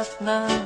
last night.